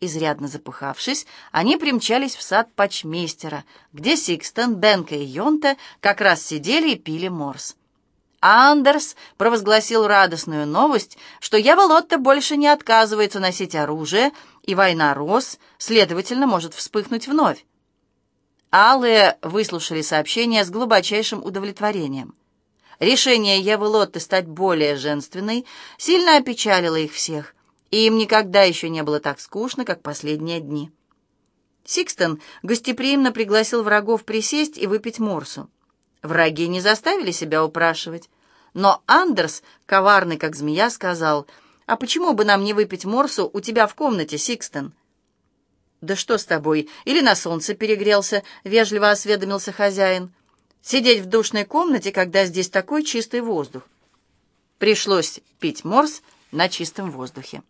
Изрядно запыхавшись, они примчались в сад почмейстера, где Сикстен, Бенка и Йонте как раз сидели и пили морс. Андерс провозгласил радостную новость, что Яволотта больше не отказывается носить оружие, и война Рос, следовательно, может вспыхнуть вновь. Алые выслушали сообщение с глубочайшим удовлетворением. Решение Евы Лотты стать более женственной сильно опечалило их всех, и им никогда еще не было так скучно, как последние дни. Сикстон гостеприимно пригласил врагов присесть и выпить морсу. Враги не заставили себя упрашивать, но Андерс, коварный как змея, сказал, «А почему бы нам не выпить морсу у тебя в комнате, Сикстон?» «Да что с тобой? Или на солнце перегрелся?» — вежливо осведомился хозяин. «Сидеть в душной комнате, когда здесь такой чистый воздух». Пришлось пить морс на чистом воздухе.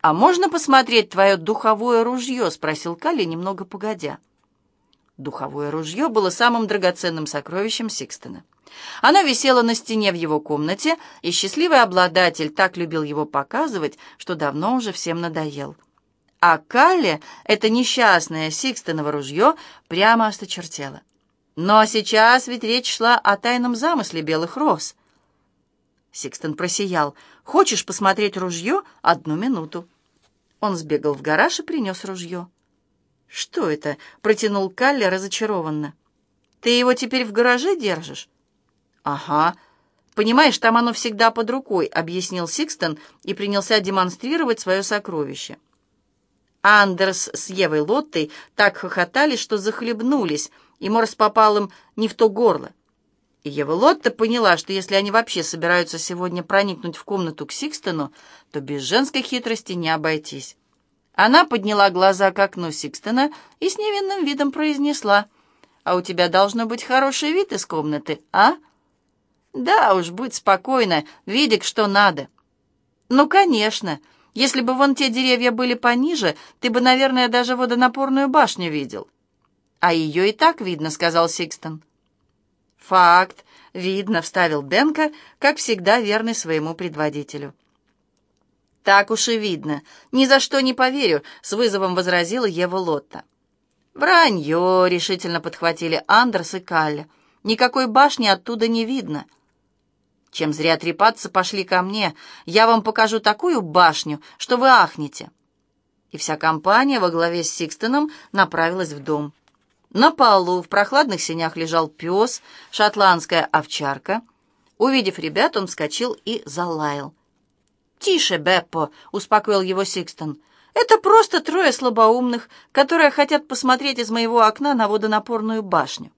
«А можно посмотреть твое духовое ружье?» — спросил Калли немного погодя. Духовое ружье было самым драгоценным сокровищем Сикстона. Оно висело на стене в его комнате, и счастливый обладатель так любил его показывать, что давно уже всем надоел. А Калле это несчастное Сикстоново ружье прямо осточертело. Но сейчас ведь речь шла о тайном замысле белых роз. Сикстон просиял. «Хочешь посмотреть ружье? Одну минуту». Он сбегал в гараж и принес ружье. «Что это?» — протянул Калли разочарованно. «Ты его теперь в гараже держишь?» «Ага. Понимаешь, там оно всегда под рукой», — объяснил Сикстон и принялся демонстрировать свое сокровище. Андерс с Евой Лоттой так хохотали, что захлебнулись, и Морс попал им не в то горло. И Ева Лотта поняла, что если они вообще собираются сегодня проникнуть в комнату к Сикстону, то без женской хитрости не обойтись. Она подняла глаза к окну Сикстона и с невинным видом произнесла, «А у тебя должно быть хороший вид из комнаты, а?» «Да уж, будь спокойна, видик, что надо». «Ну, конечно. Если бы вон те деревья были пониже, ты бы, наверное, даже водонапорную башню видел». «А ее и так видно», — сказал Сикстон. «Факт. Видно», — вставил Бенка, как всегда верный своему предводителю. «Так уж и видно. Ни за что не поверю», — с вызовом возразила Ева Лотта. «Вранье», — решительно подхватили Андерс и Калля. «Никакой башни оттуда не видно». «Чем зря трепаться, пошли ко мне. Я вам покажу такую башню, что вы ахнете». И вся компания во главе с Сикстоном направилась в дом. На полу в прохладных сенях лежал пес, шотландская овчарка. Увидев ребят, он вскочил и залаял. «Тише, Беппо!» — успокоил его Сикстон. «Это просто трое слабоумных, которые хотят посмотреть из моего окна на водонапорную башню».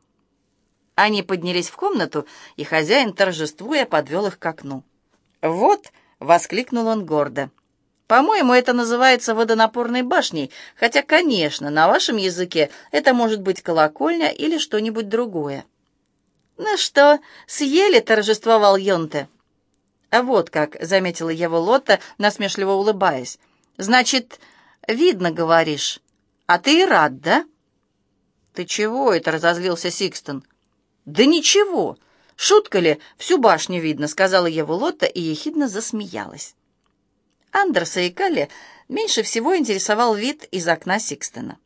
Они поднялись в комнату, и хозяин, торжествуя, подвел их к окну. «Вот!» — воскликнул он гордо. По-моему, это называется водонапорной башней, хотя, конечно, на вашем языке это может быть колокольня или что-нибудь другое. «Ну что, съели?» — торжествовал Йонте. «А вот как», — заметила его Лотта, насмешливо улыбаясь. «Значит, видно, говоришь. А ты и рад, да?» «Ты чего это?» — разозлился Сикстон. «Да ничего. Шутка ли, всю башню видно», — сказала его Лотта и ехидно засмеялась. Андерса и Калли меньше всего интересовал вид из окна Сикстона.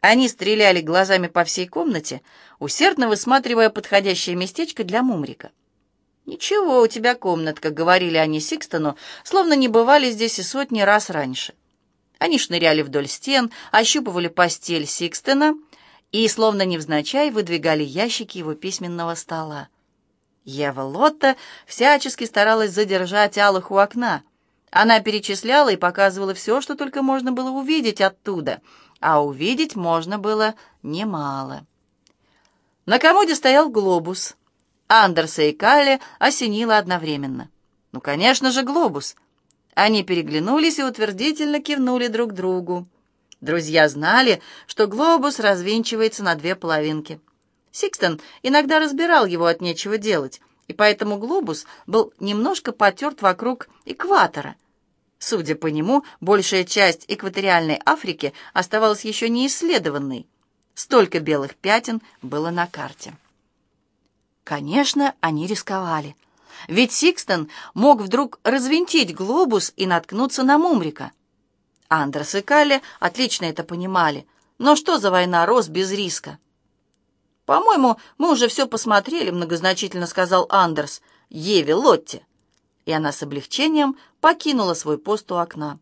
Они стреляли глазами по всей комнате, усердно высматривая подходящее местечко для Мумрика. «Ничего, у тебя комнатка», — говорили они Сикстону, словно не бывали здесь и сотни раз раньше. Они шныряли вдоль стен, ощупывали постель Сикстона и, словно невзначай, выдвигали ящики его письменного стола. Ева Лотта всячески старалась задержать Алых у окна — она перечисляла и показывала все, что только можно было увидеть оттуда, а увидеть можно было немало. На комоде стоял глобус. Андерса и Калли осенило одновременно. Ну, конечно же, глобус. Они переглянулись и утвердительно кивнули друг другу. Друзья знали, что глобус развинчивается на две половинки. Сикстон иногда разбирал его от нечего делать, и поэтому глобус был немножко потерт вокруг экватора — Судя по нему, большая часть экваториальной Африки оставалась еще не исследованной. Столько белых пятен было на карте. Конечно, они рисковали. Ведь Сикстон мог вдруг развинтить глобус и наткнуться на Мумрика. Андерс и Калли отлично это понимали. Но что за война Рос без риска? «По-моему, мы уже все посмотрели», — многозначительно сказал Андерс. «Еве Лотте». И она с облегчением покинула свой пост у окна.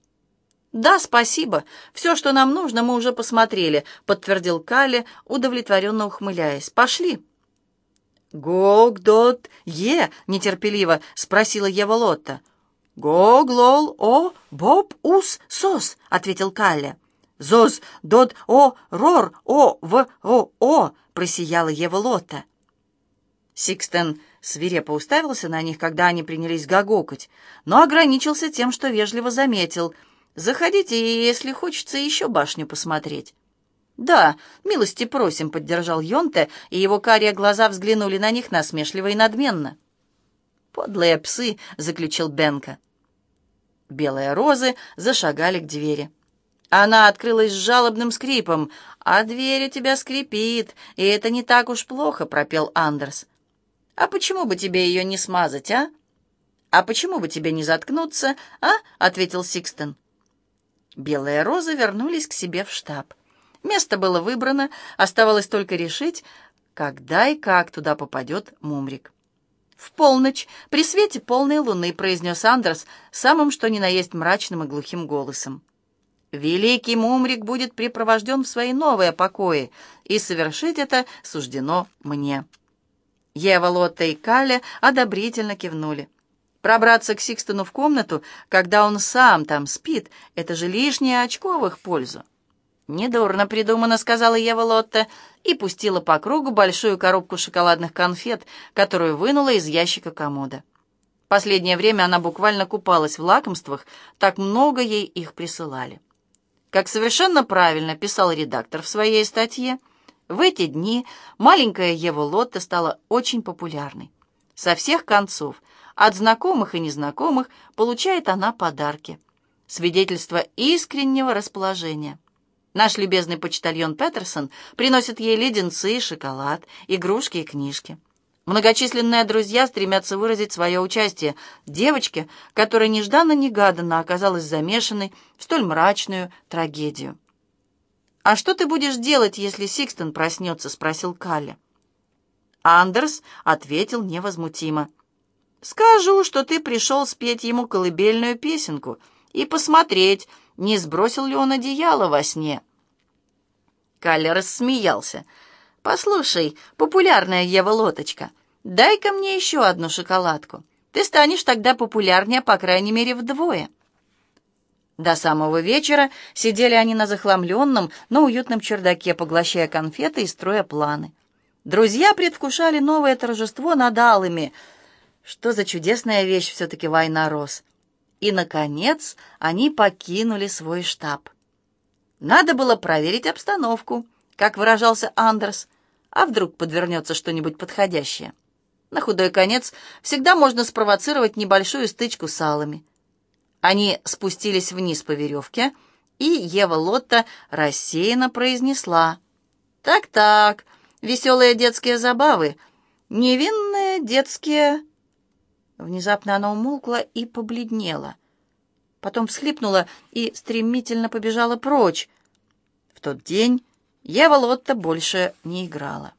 «Да, спасибо. Все, что нам нужно, мы уже посмотрели», — подтвердил Калли, удовлетворенно ухмыляясь. «Пошли». «Гог-дот е?» — нетерпеливо спросила Ева Лотта. «Гог-лол о боб ус сос», — ответил Калли. «Зоз дот о рор о в о о», — просияла Ева Лотта. Сикстен свирепо уставился на них, когда они принялись гогокать, но ограничился тем, что вежливо заметил. «Заходите, если хочется еще башню посмотреть». «Да, милости просим», — поддержал Йонте, и его карие глаза взглянули на них насмешливо и надменно. «Подлые псы», — заключил Бенка. Белые розы зашагали к двери. Она открылась с жалобным скрипом. «А дверь у тебя скрипит, и это не так уж плохо», — пропел Андерс. «А почему бы тебе ее не смазать, а?» «А почему бы тебе не заткнуться, а?» — ответил Сикстон. Белые розы вернулись к себе в штаб. Место было выбрано, оставалось только решить, когда и как туда попадет Мумрик. «В полночь, при свете полной луны», — произнес Андерс самым что ни на есть мрачным и глухим голосом. «Великий Мумрик будет припровожден в свои новые покои, и совершить это суждено мне». Ева, Лотта и Калля одобрительно кивнули. Пробраться к Сикстону в комнату, когда он сам там спит, это же лишнее очко в их пользу. «Недурно придумано», — сказала Ева Лотта, и пустила по кругу большую коробку шоколадных конфет, которую вынула из ящика комода. Последнее время она буквально купалась в лакомствах, так много ей их присылали. Как совершенно правильно писал редактор в своей статье, в эти дни маленькая Ева Лотта стала очень популярной. Со всех концов, от знакомых и незнакомых, получает она подарки. Свидетельство искреннего расположения. Наш любезный почтальон Петерсон приносит ей леденцы, шоколад, игрушки и книжки. Многочисленные друзья стремятся выразить свое участие девочке, которая нежданно-негаданно оказалась замешанной в столь мрачную трагедию. «А что ты будешь делать, если Сикстон проснется?» — спросил Калли. Андерс ответил невозмутимо. «Скажу, что ты пришел спеть ему колыбельную песенку и посмотреть, не сбросил ли он одеяло во сне. Калли рассмеялся. «Послушай, популярная Ева-лоточка, дай-ка мне еще одну шоколадку. Ты станешь тогда популярнее, по крайней мере, вдвое». До самого вечера сидели они на захламленном, но уютном чердаке, поглощая конфеты и строя планы. Друзья предвкушали новое торжество над алыми. Что за чудесная вещь все-таки война роз. И, наконец, они покинули свой штаб. Надо было проверить обстановку, как выражался Андерс, а вдруг подвернется что-нибудь подходящее. На худой конец всегда можно спровоцировать небольшую стычку с алами. Они спустились вниз по веревке, и Ева Лотта рассеянно произнесла. «Так-так, веселые детские забавы, невинные детские...» Внезапно она умолкла и побледнела. Потом всхлипнула и стремительно побежала прочь. В тот день Ева Лотта больше не играла.